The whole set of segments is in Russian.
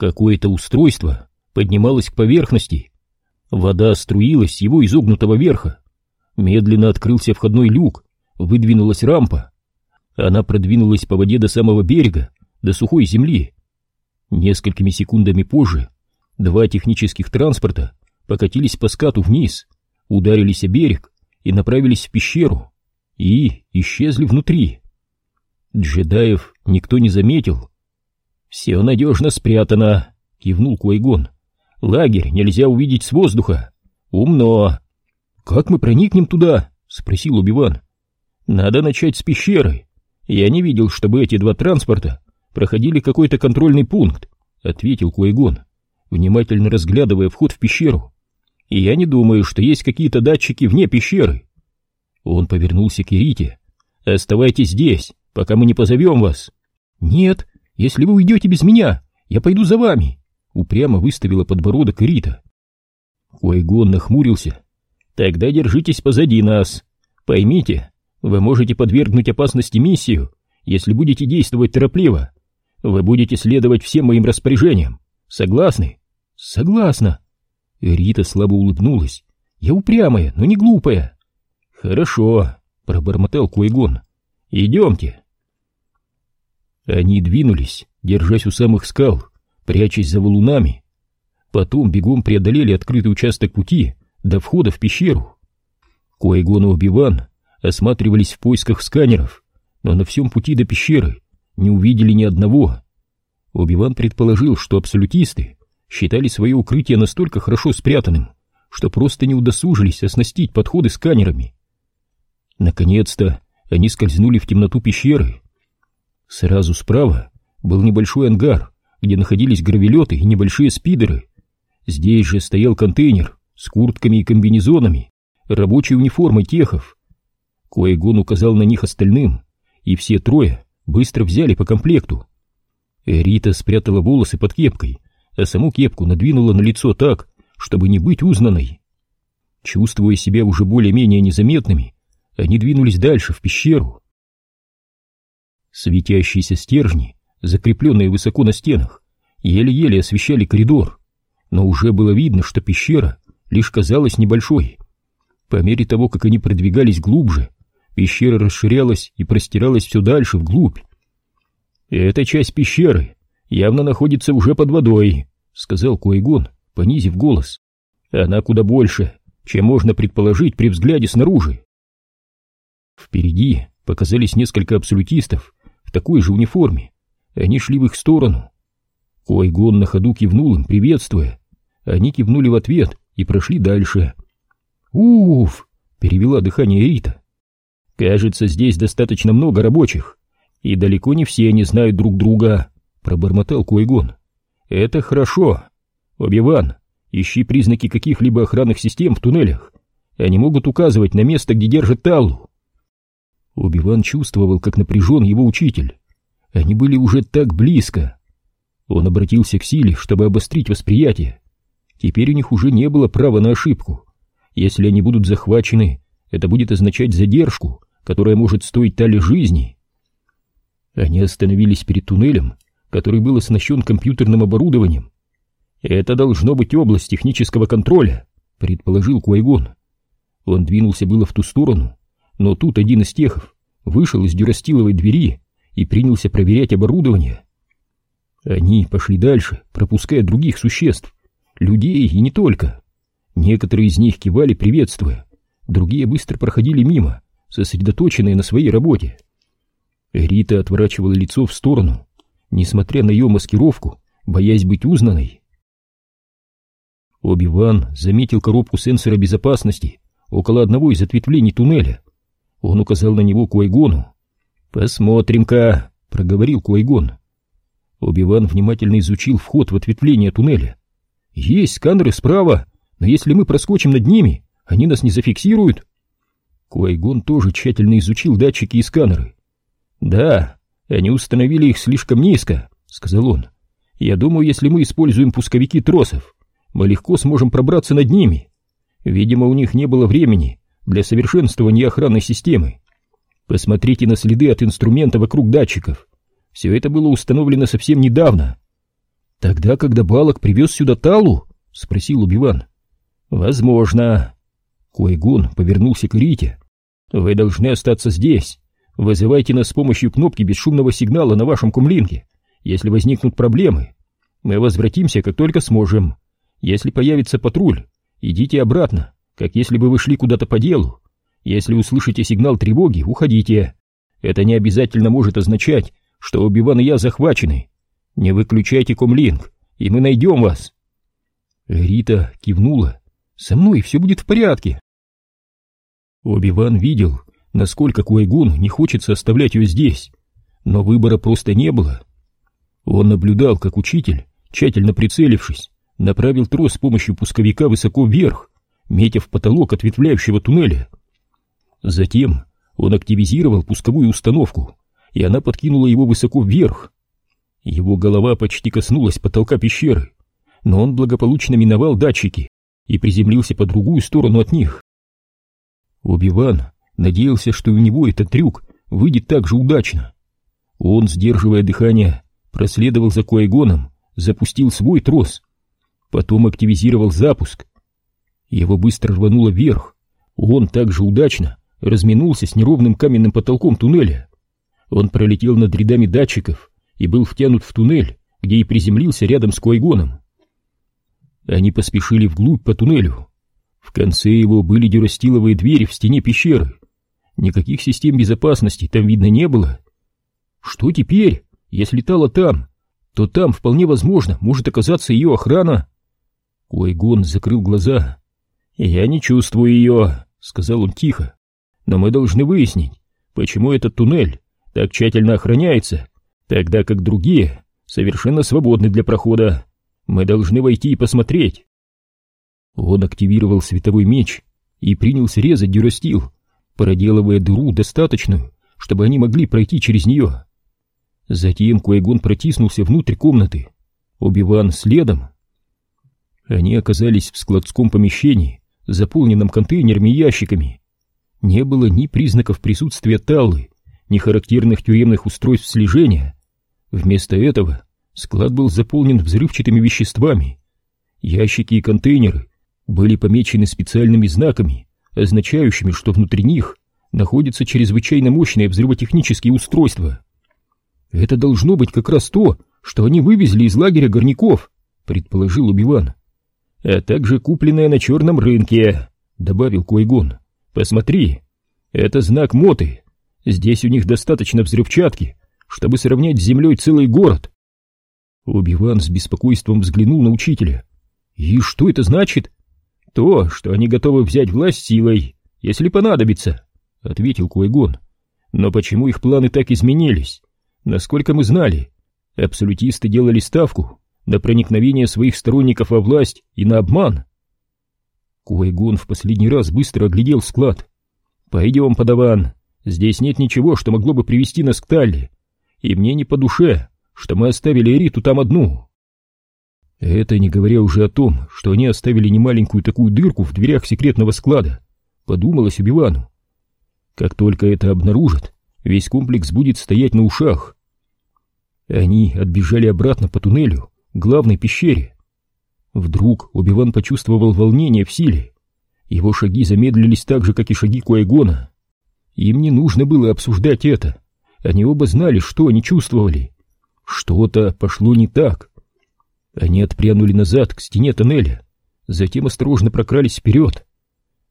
Какое-то устройство поднималось к поверхности. Вода струилась с его изогнутого верха. Медленно открылся входной люк, выдвинулась рампа. Она продвинулась по воде до самого берега, до сухой земли. Несколькими секундами позже два технических транспорта покатились по скату вниз, ударились о берег и направились в пещеру, и исчезли внутри. Джедаев никто не заметил. «Все надежно спрятано», — кивнул Куайгон. «Лагерь нельзя увидеть с воздуха. Умно». «Как мы проникнем туда?» — спросил Убиван. «Надо начать с пещеры. Я не видел, чтобы эти два транспорта проходили какой-то контрольный пункт», — ответил Куайгон, внимательно разглядывая вход в пещеру. «И я не думаю, что есть какие-то датчики вне пещеры». Он повернулся к Ирите. «Оставайтесь здесь, пока мы не позовем вас». «Нет, если вы уйдете без меня, я пойду за вами», — упрямо выставила подбородок Ирита. Куайгон нахмурился. «Тогда держитесь позади нас. Поймите, вы можете подвергнуть опасности миссию, если будете действовать торопливо. Вы будете следовать всем моим распоряжениям. Согласны?» «Согласна». Рита слабо улыбнулась. «Я упрямая, но не глупая». «Хорошо», — пробормотал Куайгон. «Идемте». Они двинулись, держась у самых скал, прячась за валунами. Потом бегом преодолели открытый участок пути до входа в пещеру. Куайгон и Убиван осматривались в поисках сканеров, но на всем пути до пещеры не увидели ни одного. Убиван предположил, что абсолютисты считали свое укрытие настолько хорошо спрятанным, что просто не удосужились оснастить подходы сканерами. Наконец-то они скользнули в темноту пещеры. Сразу справа был небольшой ангар, где находились гравелеты и небольшие спидеры. Здесь же стоял контейнер с куртками и комбинезонами, рабочей униформой техов. Коегон указал на них остальным, и все трое быстро взяли по комплекту. Рита спрятала волосы под кепкой, а саму кепку надвинула на лицо так, чтобы не быть узнанной. Чувствуя себя уже более-менее незаметными, они двинулись дальше, в пещеру. Светящиеся стержни, закрепленные высоко на стенах, еле-еле освещали коридор, но уже было видно, что пещера лишь казалась небольшой. По мере того, как они продвигались глубже, пещера расширялась и простиралась все дальше, вглубь. «Эта часть пещеры явно находится уже под водой», — сказал Куайгон, понизив голос. «Она куда больше, чем можно предположить при взгляде снаружи». Впереди показались несколько абсолютистов в такой же униформе. Они шли в их сторону. Койгон на ходу кивнул им, приветствуя. Они кивнули в ответ и прошли дальше. «Уф!» — перевела дыхание Рита. «Кажется, здесь достаточно много рабочих, и далеко не все они знают друг друга», — пробормотал Койгон. «Это хорошо. Оби-Ван, ищи признаки каких-либо охранных систем в туннелях. Они могут указывать на место, где держат Таллу. Убиван чувствовал, как напряжен его учитель. Они были уже так близко. Он обратился к силе, чтобы обострить восприятие. Теперь у них уже не было права на ошибку. Если они будут захвачены, это будет означать задержку, которая может стоить Тали жизни. Они остановились перед туннелем, который был оснащен компьютерным оборудованием. «Это должно быть область технического контроля», — предположил Куайгон. Он двинулся было в ту сторону, но тут один из техов вышел из дюрастиловой двери и принялся проверять оборудование. Они пошли дальше, пропуская других существ, людей и не только. Некоторые из них кивали, приветствуя, другие быстро проходили мимо, сосредоточенные на своей работе. Рита отворачивала лицо в сторону, несмотря на ее маскировку, боясь быть узнанной. Оби-Ван заметил коробку сенсора безопасности около одного из ответвлений туннеля он указал на него Куайгону. «Посмотрим-ка», — проговорил Куайгон. Оби-Ван внимательно изучил вход в ответвление туннеля. «Есть сканеры справа, но если мы проскочим над ними, они нас не зафиксируют». Куайгон тоже тщательно изучил датчики и сканеры. «Да, они установили их слишком низко», — сказал он. «Я думаю, если мы используем пусковики тросов, мы легко сможем пробраться над ними. Видимо, у них не было времени для совершенствования охранной системы. Посмотрите на следы от инструмента вокруг датчиков. Все это было установлено совсем недавно. Тогда, когда Балок привез сюда Талу? Спросил Убиван. Возможно. Койгон повернулся к Рите. Вы должны остаться здесь. Вызывайте нас с помощью кнопки бесшумного сигнала на вашем кумлинке, если возникнут проблемы. Мы возвратимся, как только сможем. Если появится патруль, идите обратно, как если бы вы шли куда-то по делу. Если услышите сигнал тревоги, уходите. Это не обязательно может означать, что Убиван и я захвачены. Не выключайте комлинк, и мы найдем вас. Рита кивнула. Со мной все будет в порядке. Оби-Ван видел, насколько Куайгону не хочется оставлять ее здесь, но выбора просто не было. Он наблюдал, как учитель, тщательно прицелившись, направил трос с помощью пусковика высоко вверх, метя в потолок ответвляющего туннеля. Затем он активизировал пусковую установку, и она подкинула его высоко вверх. Его голова почти коснулась потолка пещеры, но он благополучно миновал датчики и приземлился по другую сторону от них. Оби-Ван надеялся, что у него этот трюк выйдет так же удачно. Он, сдерживая дыхание, проследовал за Куайгоном, запустил свой трос, потом активизировал запуск. Его быстро рвануло вверх. Он также удачно разминулся с неровным каменным потолком туннеля. Он пролетел над рядами датчиков и был втянут в туннель, где и приземлился рядом с Куайгоном. Они поспешили вглубь по туннелю. В конце его были дюрастиловые двери в стене пещеры. Никаких систем безопасности там видно не было. Что теперь, если Тала там, то там вполне возможно может оказаться ее охрана. Койгон закрыл глаза. «Я не чувствую ее», — сказал он тихо. «Но мы должны выяснить, почему этот туннель так тщательно охраняется, тогда как другие совершенно свободны для прохода. Мы должны войти и посмотреть». Он активировал световой меч и принялся резать дюрастил, проделывая дыру достаточную, чтобы они могли пройти через нее. Затем Куайгон протиснулся внутрь комнаты, Оби-Ван следом. Они оказались в складском помещении, заполненном контейнерами и ящиками. Не было ни признаков присутствия Таллы, ни характерных тюремных устройств слежения. Вместо этого склад был заполнен взрывчатыми веществами. Ящики и контейнеры были помечены специальными знаками, означающими, что внутри них находятся чрезвычайно мощные взрывотехнические устройства. «Это должно быть как раз то, что они вывезли из лагеря горняков», — предположил Убиван. «А также купленное на черном рынке», — добавил Койгон. «Посмотри, это знак моты. Здесь у них достаточно взрывчатки, чтобы сравнять с землей целый город». Убиван с беспокойством взглянул на учителя. «И что это значит?» То, что они готовы взять власть силой, если понадобится, — ответил Куайгон. Но почему их планы так изменились? Насколько мы знали, абсолютисты делали ставку на проникновение своих сторонников во власть и на обман. Куайгон в последний раз быстро оглядел склад. «Пойдем, подаван, здесь нет ничего, что могло бы привести нас к Талли, и мне не по душе, что мы оставили Эриту там одну». Это не говоря уже о том, что они оставили немаленькую такую дырку в дверях секретного склада, подумалось Убивану. Как только это обнаружат, весь комплекс будет стоять на ушах. Они отбежали обратно по туннелю главной пещере. Вдруг Убиван почувствовал волнение в силе. Его шаги замедлились так же, как и шаги Куайгона. Им не нужно было обсуждать это. Они оба знали, что они чувствовали. Что-то пошло не так. Они отпрянули назад к стене тоннеля, затем осторожно прокрались вперед.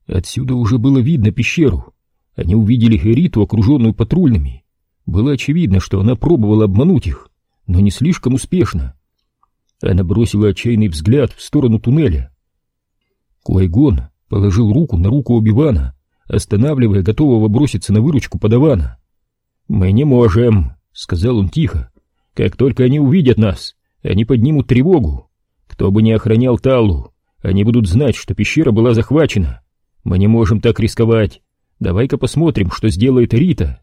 Отсюда уже было видно пещеру. Они увидели Хериту, окруженную патрульными. Было очевидно, что она пробовала обмануть их, но не слишком успешно. Она бросила отчаянный взгляд в сторону туннеля. Куайгон положил руку на руку Оби-Вана, останавливая готового броситься на выручку подавана. «Мы не можем», — сказал он тихо. «Как только они увидят нас, они поднимут тревогу. Кто бы ни охранял Таллу, они будут знать, что пещера была захвачена. Мы не можем так рисковать. Давай-ка посмотрим, что сделает Рита.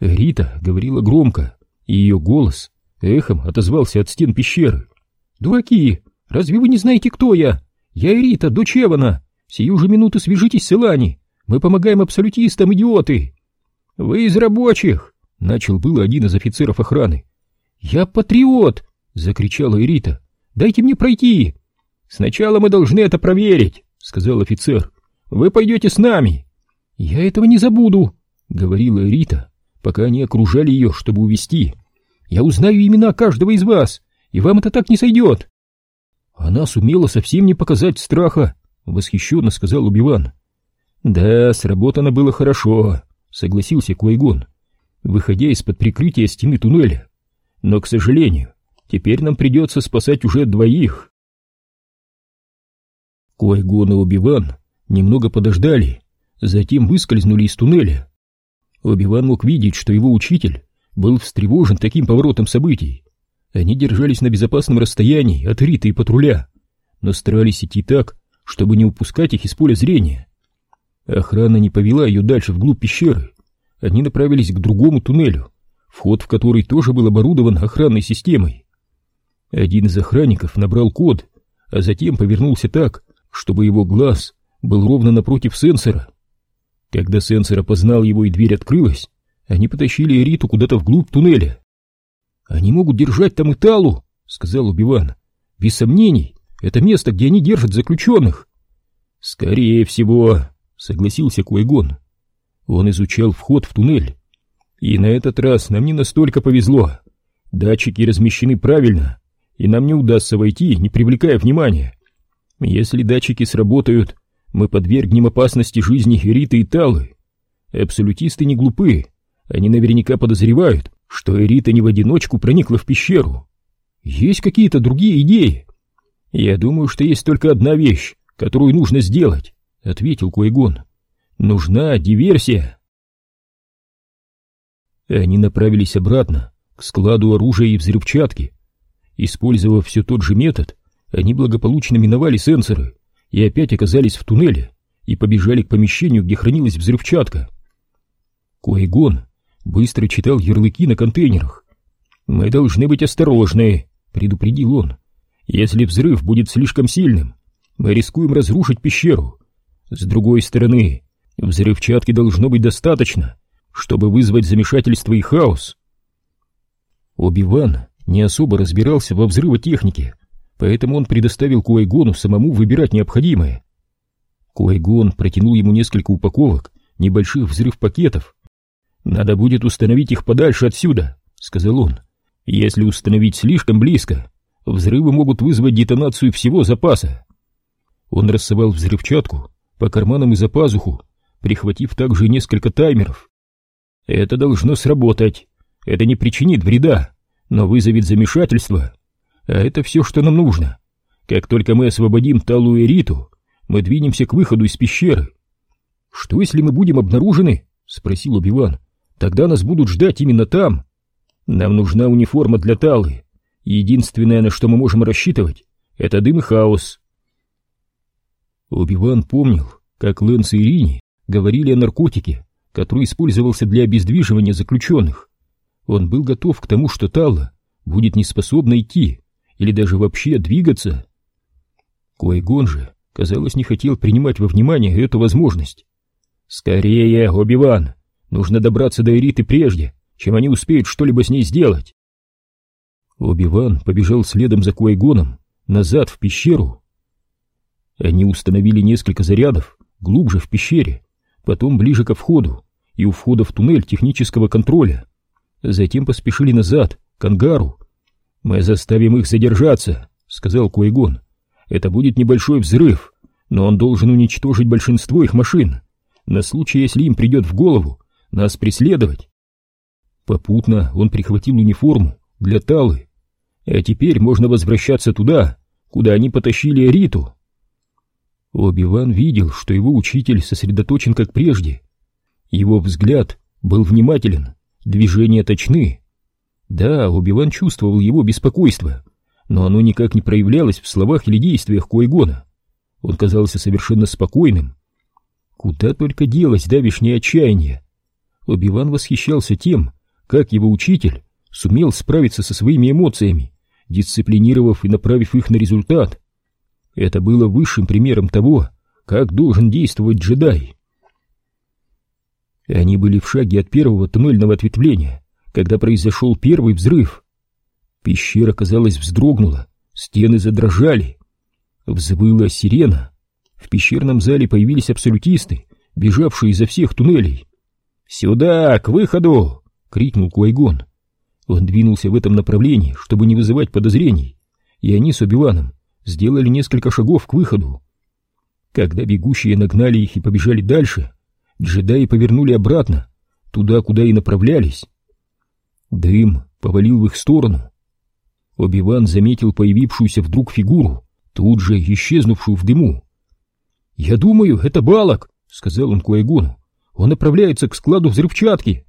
Рита говорила громко, и ее голос эхом отозвался от стен пещеры. «Дураки! Разве вы не знаете, кто я? Я Рита, дочь Эвана. Сию же минуту свяжитесь с Элани. Мы помогаем абсолютистам, идиоты!» «Вы из рабочих!» — начал было один из офицеров охраны. «Я патриот!» — закричала Эрита. «Дайте мне пройти!» «Сначала мы должны это проверить», — сказал офицер. «Вы пойдете с нами». «Я этого не забуду», — говорила Эрита, пока они окружали ее, чтобы увести. «Я узнаю имена каждого из вас, и вам это так не сойдет». «Она сумела совсем не показать страха», — восхищенно сказал Убиван. «Да, сработано было хорошо», — согласился Куайгон, выходя из-под прикрытия стены туннеля. «Но, к сожалению, теперь нам придется спасать уже двоих». Куайгон и Убиван немного подождали, затем выскользнули из туннеля. Убиван мог видеть, что его учитель был встревожен таким поворотом событий. Они держались на безопасном расстоянии от Риты и патруля, но старались идти так, чтобы не упускать их из поля зрения. Охрана не повела ее дальше вглубь пещеры. Они направились к другому туннелю, вход в который тоже был оборудован охранной системой. Один из охранников набрал код, а затем повернулся так, чтобы его глаз был ровно напротив сенсора. Когда сенсор опознал его и дверь открылась, они потащили Эриту куда-то вглубь туннеля. «Они могут держать там и Талу», — сказал Убиван. «Без сомнений, это место, где они держат заключенных». «Скорее всего», — согласился Куайгон. Он изучал вход в туннель. «И на этот раз нам не настолько повезло. Датчики размещены правильно, и нам не удастся войти, не привлекая внимания. Если датчики сработают, мы подвергнем опасности жизни Эриты и Талы. Абсолютисты не глупы, они наверняка подозревают, что Эрита не в одиночку проникла в пещеру. Есть какие-то другие идеи? Я думаю, что есть только одна вещь, которую нужно сделать, ответил Куэгон. Нужна диверсия. Они направились обратно к складу оружия и взрывчатки. Использовав все тот же метод, они благополучно миновали сенсоры и опять оказались в туннеле и побежали к помещению, где хранилась взрывчатка. Куэгон быстро читал ярлыки на контейнерах. «Мы должны быть осторожны», — предупредил он. «Если взрыв будет слишком сильным, мы рискуем разрушить пещеру. С другой стороны, взрывчатки должно быть достаточно, чтобы вызвать замешательство и хаос». Оби-Ван не особо разбирался во взрывотехнике, поэтому он предоставил Куайгону самому выбирать необходимое. Куайгон протянул ему несколько упаковок небольших взрыв-пакетов, «Надо будет установить их подальше отсюда», — сказал он. «Если установить слишком близко, взрывы могут вызвать детонацию всего запаса». Он рассовал взрывчатку по карманам и за пазуху, прихватив также несколько таймеров. «Это должно сработать. Это не причинит вреда, но вызовет замешательство. А это все, что нам нужно. Как только мы освободим Талу и Риту, мы двинемся к выходу из пещеры». «Что, если мы будем обнаружены?» — спросил Убиван. Тогда нас будут ждать именно там. Нам нужна униформа для Талы. Единственное, на что мы можем рассчитывать, это дым и хаос. Убиван помнил, как Лэнс и Ирини говорили о наркотике, который использовался для обездвиживания заключенных. Он был готов к тому, что Тала будет неспособна идти или даже вообще двигаться. Койгон же, казалось, не хотел принимать во внимание эту возможность. «Скорее, Оби-Ван! Нужно добраться до Эриты прежде, чем они успеют что-либо с ней сделать. Оби-Ван побежал следом за Куайгоном назад в пещеру. Они установили несколько зарядов глубже в пещере, потом ближе ко входу и у входа в туннель технического контроля. Затем поспешили назад, к ангару. «Мы заставим их задержаться», — сказал Куайгон. «Это будет небольшой взрыв, но он должен уничтожить большинство их машин, на случай, если им придет в голову нас преследовать. Попутно он прихватил униформу для Талы, а теперь можно возвращаться туда, куда они потащили Риту. Оби-Ван видел, что его учитель сосредоточен как прежде. Его взгляд был внимателен, движения точны. Да, Оби-Ван чувствовал его беспокойство, но оно никак не проявлялось в словах или действиях Койгона. Он казался совершенно спокойным. Куда только делось давишнее отчаяние, Оби-Ван восхищался тем, как его учитель сумел справиться со своими эмоциями, дисциплинировав и направив их на результат. Это было высшим примером того, как должен действовать джедай. Они были в шаге от первого туннельного ответвления, когда произошел первый взрыв. Пещера, казалось, вздрогнула, стены задрожали. Взвыла сирена. В пещерном зале появились абсолютисты, бежавшие изо всех туннелей. «Сюда, к выходу!» — крикнул Куайгон. Он двинулся в этом направлении, чтобы не вызывать подозрений, и они с Обиваном сделали несколько шагов к выходу. Когда бегущие нагнали их и побежали дальше, джедаи повернули обратно, туда, куда и направлялись. Дым повалил в их сторону. Оби-Ван заметил появившуюся вдруг фигуру, тут же исчезнувшую в дыму. «Я думаю, это Балок», — сказал он Куайгону. «Он направляется к складу взрывчатки».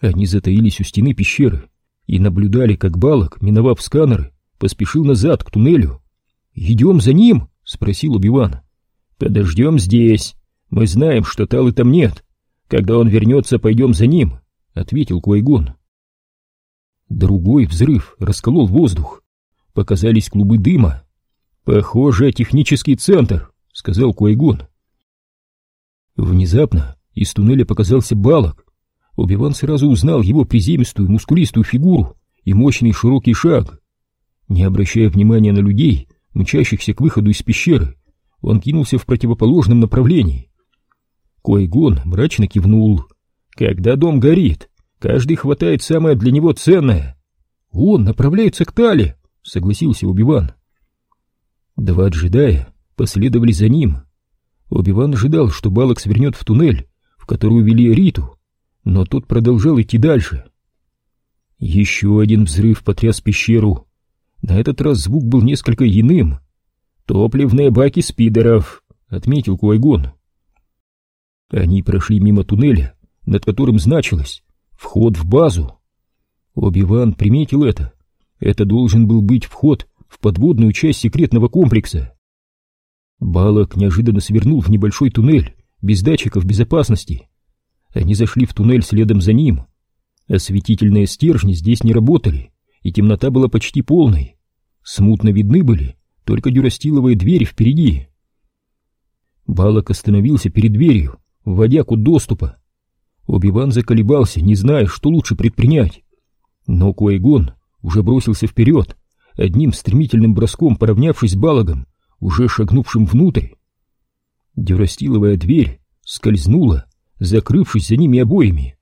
Они затаились у стены пещеры и наблюдали, как Балок, миновав сканеры, поспешил назад к туннелю. «Идем за ним?» — спросил Убиван. «Подождем здесь. Мы знаем, что Талы там нет. Когда он вернется, пойдем за ним», — ответил Куайгон. Другой взрыв расколол воздух. Показались клубы дыма. «Похоже, технический центр», — сказал Куайгон. Внезапно из туннеля показался Балок. Убиван сразу узнал его приземистую, мускулистую фигуру и мощный широкий шаг. Не обращая внимания на людей, мчащихся к выходу из пещеры, он кинулся в противоположном направлении. Койгон мрачно кивнул. «Когда дом горит, каждый хватает самое для него ценное». «Он направляется к Тале», — согласился Убиван. Два джедая последовали за ним. Убиван ожидал, что Балок свернет в туннель, в который увели Риту, но тот продолжал идти дальше. Еще один взрыв потряс пещеру. На этот раз звук был несколько иным. «Топливные баки спидеров», — отметил Куайгон. Они прошли мимо туннеля, над которым значилось «Вход в базу». Оби-Ван приметил это. Это должен был быть вход в подводную часть секретного комплекса. Балок неожиданно свернул в небольшой туннель без датчиков безопасности. Они зашли в туннель следом за ним. Осветительные стержни здесь не работали, и темнота была почти полной. Смутно видны были только дюрастиловые двери впереди. Балок остановился перед дверью, вводя код доступа. Оби-Ван заколебался, не зная, что лучше предпринять. Но Куайгон уже бросился вперед, одним стремительным броском поравнявшись с Балагом, уже шагнувшим внутрь. Дюрастиловая дверь скользнула, закрывшись за ними обоими.